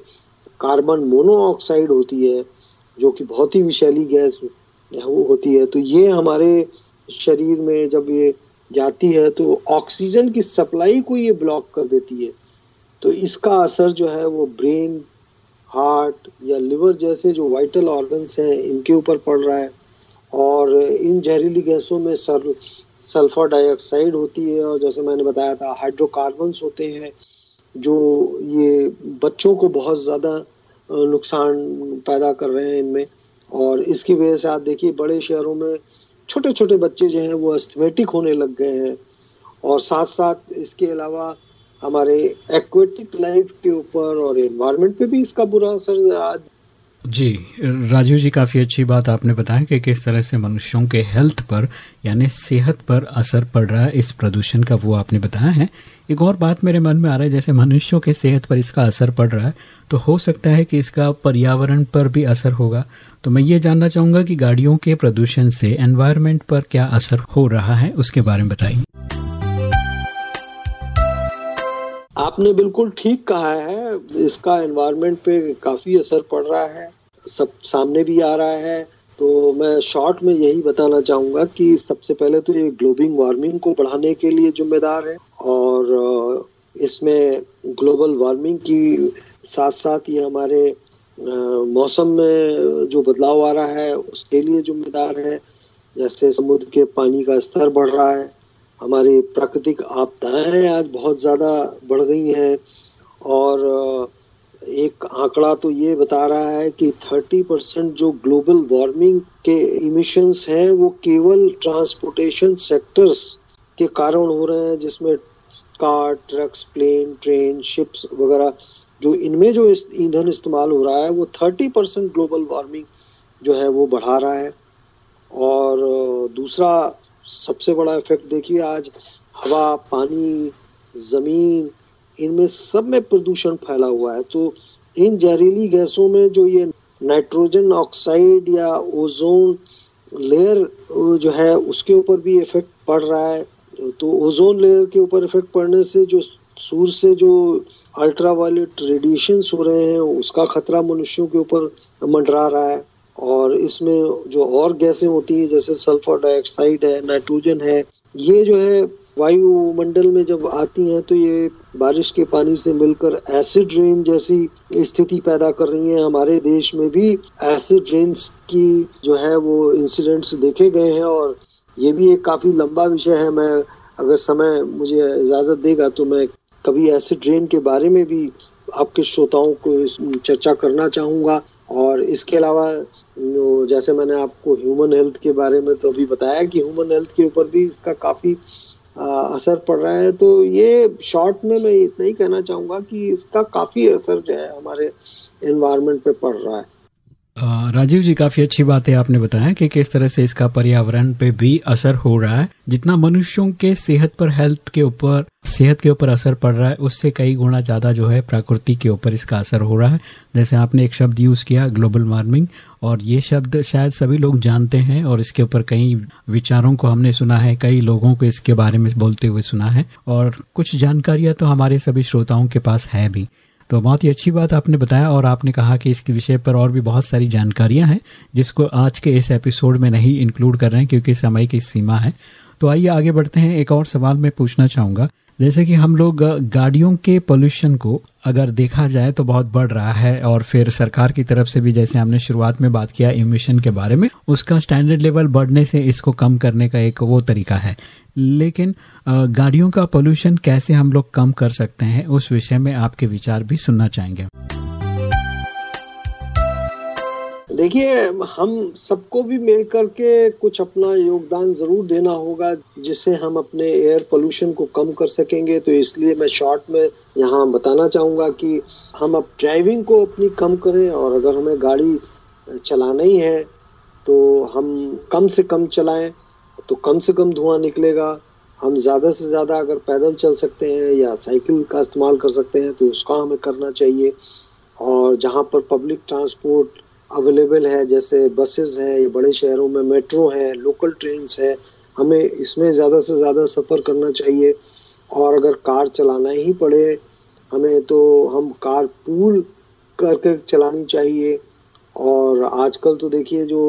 कार्बन मोनोऑक्साइड होती है, जो कि बहुत ही विषैली गैस वो होती है तो ये हमारे शरीर में जब ये जाती है तो ऑक्सीजन की सप्लाई को ये ब्लॉक कर देती है। तो इसका असर जो है वो ब्रेन हार्ट या लिवर जैसे जो वाइटल ऑर्गन्स हैं, इनके ऊपर पड़ रहा है। और इन जहरीली गैसों में सर, सल्फ़र डाइऑक्साइड होती है और जैसे मैंने बताया था, हाइड्रोकार्बन्स होते हैं, जो ये बच्चों को बहुत ज़्यादा नुकसान पैदा कर रहे हैं इनमें। और इसकी वजह से आप देखिए, बड़े शहरों में छोटे छोटे बच्चे जो हैं, वो अस्थमेटिक होने लग गए हैं। और साथ साथ इसके अलावा हमारे एक्वेटिक लाइफ के ऊपर और एनवायरनमेंट पे भी इसका बुरा असर जी, राजीव जी, काफ़ी अच्छी बात आपने बताया कि किस तरह से मनुष्यों के हेल्थ पर, यानी सेहत पर असर पड़ रहा है, इस प्रदूषण का वो आपने बताया है। एक और बात मेरे मन में आ रहा है, जैसे मनुष्यों के सेहत पर इसका असर पड़ रहा है तो हो सकता है कि इसका पर्यावरण पर भी असर होगा। तो मैं ये जानना चाहूँगा कि गाड़ियों के प्रदूषण से एनवायरमेंट पर क्या असर हो रहा है, उसके बारे में बताइए। आपने बिल्कुल ठीक कहा है, इसका एनवायरनमेंट पे काफ़ी असर पड़ रहा है, सब सामने भी आ रहा है। तो मैं शॉर्ट में यही बताना चाहूँगा कि सबसे पहले तो ये ग्लोबिंग वार्मिंग को बढ़ाने के लिए जिम्मेदार है और इसमें ग्लोबल वार्मिंग की साथ साथ ये हमारे मौसम में जो बदलाव आ रहा है, उसके लिए जिम्मेदार है। जैसे समुद्र के पानी का स्तर बढ़ रहा है हमारी प्राकृतिक आपदाएँ आज बहुत ज़्यादा बढ़ गई हैं और एक आंकड़ा तो ये बता रहा है कि 30 परसेंट जो ग्लोबल वार्मिंग के इमिशंस हैं, वो केवल ट्रांसपोर्टेशन सेक्टर्स के कारण हो रहे हैं, जिसमें car, trucks, plane, train, ships वगैरह जो इनमें जो ईंधन इस्तेमाल हो रहा है, वो थर्टी परसेंट ग्लोबल वार्मिंग जो है वो बढ़ा रहा है। और दूसरा सबसे बड़ा इफ़ेक्ट देखिए आज हवा, पानी, ज़मीन, इनमें सब में प्रदूषण फैला हुआ है। तो इन जहरीली गैसों में जो ये नाइट्रोजन ऑक्साइड या ओजोन लेयर जो है, उसके ऊपर भी इफ़ेक्ट पड़ रहा है। तो ओजोन लेयर के ऊपर इफ़ेक्ट पड़ने से जो सूर्य से जो अल्ट्रावायलेट रेडिएशन हो रहे हैं, उसका खतरा मनुष्यों के ऊपर मंडरा रहा है। और इसमें जो और गैसें होती हैं, जैसे सल्फ़र डाइऑक्साइड है, नाइट्रोजन है, ये जो है वायुमंडल में जब आती हैं तो ये बारिश के पानी से मिलकर एसिड रेन जैसी स्थिति पैदा कर रही हैं। हमारे देश में भी एसिड रेन्स की जो है, वो इंसिडेंट्स देखे गए हैं और ये भी एक काफ़ी लंबा विषय है। मैं अगर समय मुझे इजाज़त देगा तो मैं कभी ऐसे ड्रेन के बारे में भी आपके श्रोताओं को चर्चा करना चाहूँगा। और इसके अलावा जैसे मैंने आपको ह्यूमन हेल्थ के बारे में तो अभी बताया कि ह्यूमन हेल्थ के ऊपर भी इसका काफ़ी असर पड़ रहा है। तो ये शॉर्ट में मैं इतना ही कहना चाहूँगा कि इसका काफ़ी असर जो है हमारे एनवायरनमेंट पे पड़ रहा है। राजीव जी, काफ़ी अच्छी बात है आपने बताया कि किस तरह से इसका पर्यावरण पे भी असर हो रहा है। जितना मनुष्यों के सेहत पर हेल्थ के ऊपर, सेहत के ऊपर असर पड़ रहा है, उससे कई गुना ज़्यादा जो है प्रकृति के ऊपर इसका असर हो रहा है। जैसे आपने एक शब्द यूज़ किया ग्लोबल वार्मिंग और ये शब्द शायद सभी लोग जानते हैं और इसके ऊपर कई विचारों को हमने सुना है, कई लोगों को इसके बारे में बोलते हुए सुना है और कुछ जानकारियाँ तो हमारे सभी श्रोताओं के पास है भी। तो बहुत ही अच्छी बात आपने बताया और आपने कहा कि इसके विषय पर और भी बहुत सारी जानकारियाँ हैं, जिसको आज के इस एपिसोड में नहीं इंक्लूड कर रहे हैं क्योंकि समय की सीमा है। तो आइए आगे बढ़ते हैं। एक और सवाल मैं पूछना चाहूँगा। जैसे कि हम लोग गाड़ियों के पोल्यूशन को अगर देखा जाए तो बहुत बढ़ रहा है और फिर सरकार की तरफ़ से भी जैसे हमने शुरुआत में बात किया इमिशन के बारे में, उसका स्टैंडर्ड लेवल बढ़ने से इसको कम करने का एक वो तरीका है। लेकिन गाड़ियों का पोल्यूशन कैसे हम लोग कम कर सकते हैं, उस विषय में आपके विचार भी सुनना चाहेंगे। देखिए, हम सबको भी मिल करके कुछ अपना योगदान ज़रूर देना होगा, जिससे हम अपने एयर पोल्यूशन को कम कर सकेंगे। तो इसलिए मैं शॉर्ट में यहाँ बताना चाहूँगा कि हम अब ड्राइविंग को अपनी कम करें, और अगर हमें गाड़ी चलाना ही है तो हम कम से कम चलाएँ तो कम से कम धुआँ निकलेगा। हम ज़्यादा से ज़्यादा अगर पैदल चल सकते हैं या साइकिल का इस्तेमाल कर सकते हैं तो उसका हमें करना चाहिए। और जहाँ पर पब्लिक ट्रांसपोर्ट अवेलेबल है, जैसे बसेस हैं, या बड़े शहरों में मेट्रो है लोकल ट्रेन है, हमें इसमें ज़्यादा से ज़्यादा सफ़र करना चाहिए। और अगर कार चलाना ही पड़े, हमें तो हम कार पूल करके चलानी चाहिए। और आजकल तो देखिए जो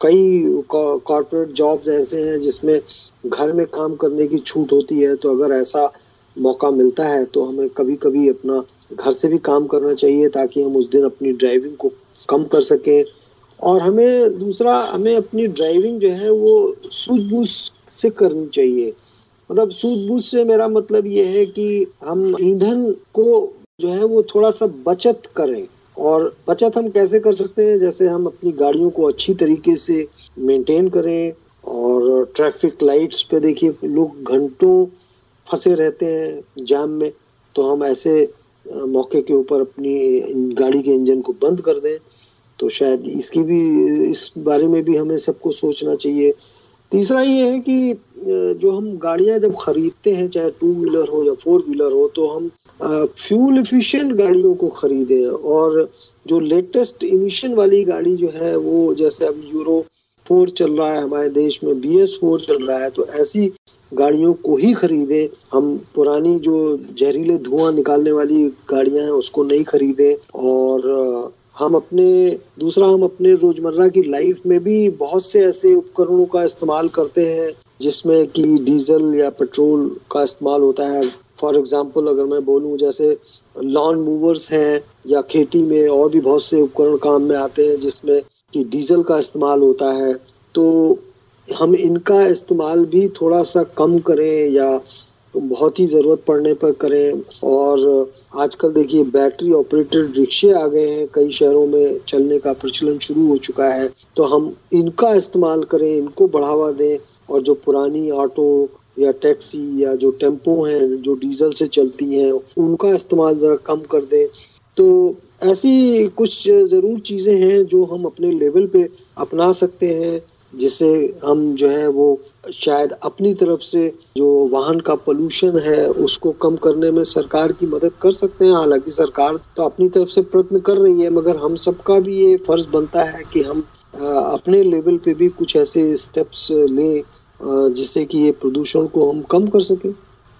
कई कॉरपोरेट जॉब्स ऐसे हैं जिसमें घर में काम करने की छूट होती है तो अगर ऐसा मौका मिलता है तो हमें कभी कभी अपना घर से भी काम करना चाहिए, ताकि हम उस दिन अपनी ड्राइविंग को कम कर सके। और हमें दूसरा, हमें अपनी ड्राइविंग जो है वो सूझबूझ से करनी चाहिए। मतलब सूझबूझ से मेरा मतलब ये है कि हम ईंधन को जो है वो थोड़ा सा बचत करें। और बचत हम कैसे कर सकते हैं? जैसे हम अपनी गाड़ियों को अच्छी तरीके से मेंटेन करें और ट्रैफ़िक लाइट्स पे देखिए, लोग घंटों फंसे रहते हैं जाम में तो हम ऐसे मौके के ऊपर अपनी गाड़ी के इंजन को बंद कर दें। तो शायद इसकी भी, इस बारे में भी हमें सबको सोचना चाहिए। तीसरा ये है कि जो हम गाड़ियाँ जब खरीदते हैं, चाहे टू व्हीलर हो या फोर व्हीलर हो तो हम फ्यूल एफिशिएंट गाड़ियों को खरीदें और जो लेटेस्ट इमिशन वाली गाड़ी जो है, वो जैसे अब यूरो फोर चल रहा है, हमारे देश में बी एस फोर चल रहा है तो ऐसी गाड़ियों को ही खरीदें। हम पुरानी जो जहरीले धुआँ निकालने वाली गाड़ियाँ हैं, उसको नहीं खरीदें और हम अपने, दूसरा हम अपने रोज़मर्रा की लाइफ में भी बहुत से ऐसे उपकरणों का इस्तेमाल करते हैं, जिसमें कि डीजल या पेट्रोल का इस्तेमाल होता है। फॉर एग्ज़ाम्पल अगर मैं बोलूँ, जैसे लॉन मूवर्स हैं, या खेती में और भी बहुत से उपकरण काम में आते हैं, जिसमें कि डीजल का इस्तेमाल होता है। तो हम इनका इस्तेमाल भी थोड़ा सा कम करें या बहुत ही ज़रूरत पड़ने पर करें। और आजकल देखिए बैटरी ऑपरेटेड रिक्शे आ गए हैं। कई शहरों में चलने का प्रचलन शुरू हो चुका है। तो हम इनका इस्तेमाल करें, इनको बढ़ावा दें। और जो पुरानी ऑटो या टैक्सी या जो टेंपो हैं, जो डीजल से चलती हैं, उनका इस्तेमाल ज़रा कम कर दें। तो ऐसी कुछ ज़रूर चीज़ें हैं जो हम अपने लेवल पे अपना सकते हैं, जिससे हम जो है वो शायद अपनी तरफ़ से जो वाहन का पोल्यूशन है, उसको कम करने में सरकार की मदद कर सकते हैं। हालाँकि सरकार तो अपनी तरफ़ से प्रयत्न कर रही है, मगर हम सबका भी ये फ़र्ज़ बनता है कि हम अपने लेवल पे भी कुछ ऐसे स्टेप्स लें जिससे कि ये प्रदूषण को हम कम कर सकें।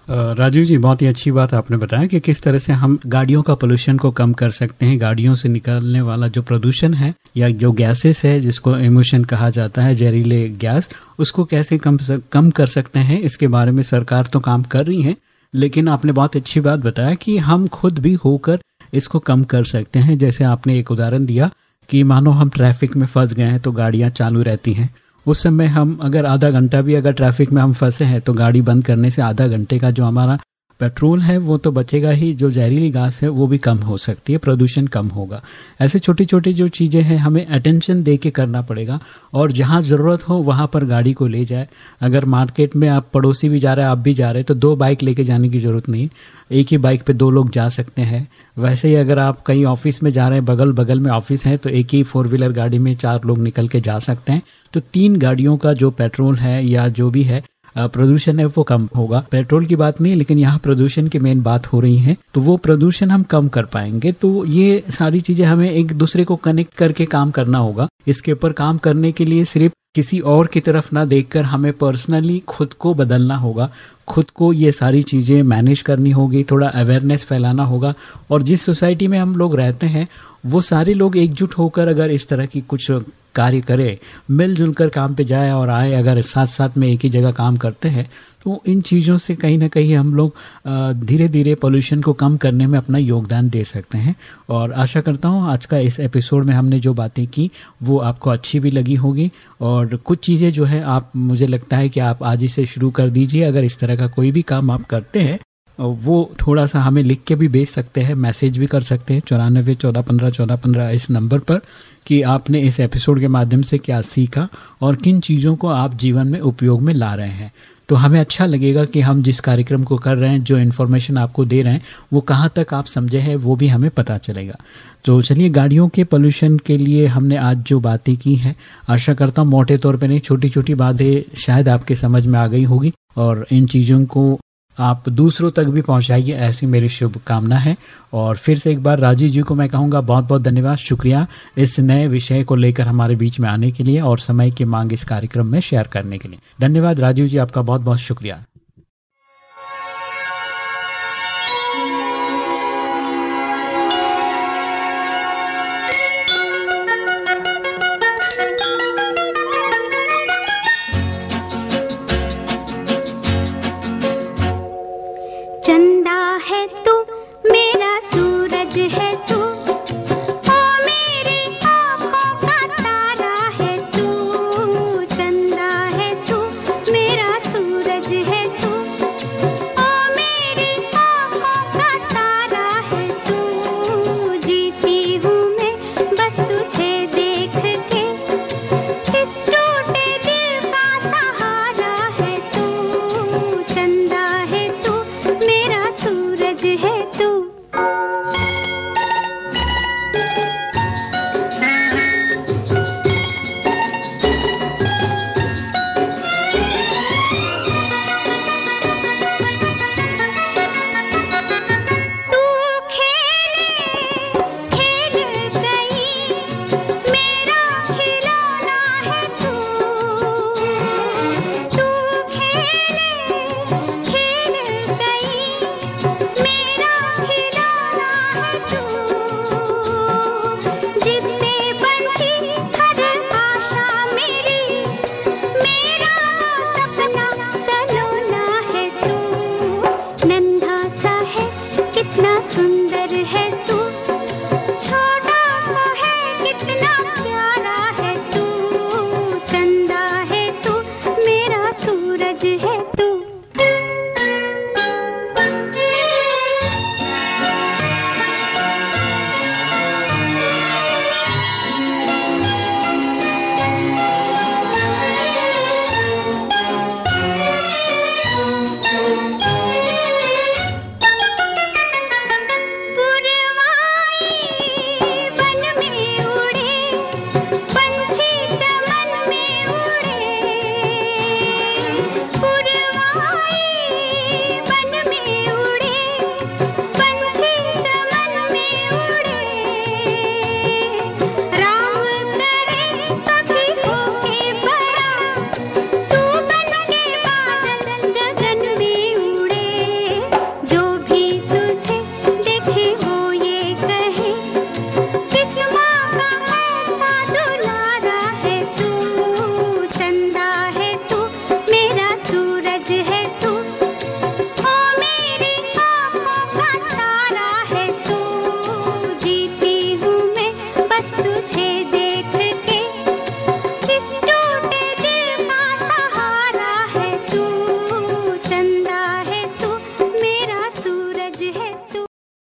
राजीव जी, बहुत ही अच्छी बात आपने बताया कि किस तरह से हम गाड़ियों का पोल्यूशन को कम कर सकते हैं, गाड़ियों से निकलने वाला जो प्रदूषण है या जो गैसेस है, जिसको इमोशन कहा जाता है, जहरीले गैस उसको कैसे कम कम कर सकते हैं? इसके बारे में सरकार तो काम कर रही है, लेकिन आपने बहुत अच्छी बात बताया कि हम खुद भी होकर इसको कम कर सकते हैं। जैसे आपने एक उदाहरण दिया कि मानो हम ट्रैफ़िक में फंस गए हैं तो गाड़ियाँ चालू रहती हैं। उस समय हम, अगर आधा घंटा भी अगर ट्रैफ़िक में हम फंसे हैं तो गाड़ी बंद करने से आधा घंटे का जो हमारा पेट्रोल है, वो तो बचेगा ही, जो जहरीली गैस है, वो भी कम हो सकती है, प्रदूषण कम होगा। ऐसे छोटी छोटी जो चीज़ें हैं, हमें अटेंशन दे के करना पड़ेगा, और जहाँ ज़रूरत हो, वहाँ पर गाड़ी को ले जाए। अगर मार्केट में आप पड़ोसी भी जा रहे हैं, आप भी जा रहे हैं तो दो बाइक लेके जाने की ज़रूरत नहीं। एक ही बाइक पे दो लोग जा सकते हैं। वैसे ही अगर आप कहीं ऑफ़िस में जा रहे हैं बगल बगल में ऑफ़िस है तो एक ही फोर व्हीलर गाड़ी में चार लोग निकल के जा सकते हैं। तो तीन गाड़ियों का जो पेट्रोल है, या जो भी है प्रदूषण है, वो कम होगा। पेट्रोल की बात नहीं, लेकिन यहाँ प्रदूषण की मेन बात हो रही है। तो वो प्रदूषण हम कम कर पाएँगे। तो ये सारी चीज़ें हमें एक दूसरे को कनेक्ट करके काम करना होगा। इसके ऊपर काम करने के लिए सिर्फ़ किसी और की तरफ़ ना देखकर हमें पर्सनली खुद को बदलना होगा। खुद को ये सारी चीज़ें मैनेज करनी होगी, थोड़ा अवेयरनेस फैलाना होगा। और जिस सोसाइटी में हम लोग रहते हैं, वो सारे लोग एकजुट होकर अगर इस तरह की कुछ कार्य करे मिलजुल कर काम पे जाए और आए, अगर साथ साथ में एक ही जगह काम करते हैं तो इन चीज़ों से कहीं ना कहीं हम लोग धीरे धीरे पोल्यूशन को कम करने में अपना योगदान दे सकते हैं। और आशा करता हूँ, आज का इस एपिसोड में हमने जो बातें की, वो आपको अच्छी भी लगी होगी। और कुछ चीज़ें जो है, आप, मुझे लगता है कि आप आज ही से शुरू कर दीजिए। अगर इस तरह का कोई भी काम आप करते हैं वो थोड़ा सा हमें लिख के भी भेज सकते हैं, मैसेज भी कर सकते हैं, चौरानबे, चौदह, पंद्रह चौदह, पंद्रह इस नंबर पर कि आपने इस एपिसोड के माध्यम से क्या सीखा और किन चीज़ों को आप जीवन में उपयोग में ला रहे हैं। तो हमें अच्छा लगेगा कि हम जिस कार्यक्रम को कर रहे हैं, जो इन्फॉर्मेशन आपको दे रहे हैं, वो कहाँ तक आप समझे हैं, वो भी हमें पता चलेगा। तो चलिए, गाड़ियों के पोल्यूशन के लिए हमने आज जो बातें की हैं, आशा करता हूँ मोटे तौर पे नहीं छोटी छोटी बातें शायद आपके समझ में आ गई होगी और इन चीज़ों को आप दूसरों तक भी पहुंचाइए, ऐसी मेरी शुभकामना है। और फिर से एक बार राजीव जी को मैं कहूँगा बहुत बहुत धन्यवाद, शुक्रिया इस नए विषय को लेकर हमारे बीच में आने के लिए और समय की मांग इस कार्यक्रम में शेयर करने के लिए। धन्यवाद राजीव जी, आपका बहुत बहुत शुक्रिया। सुंदर है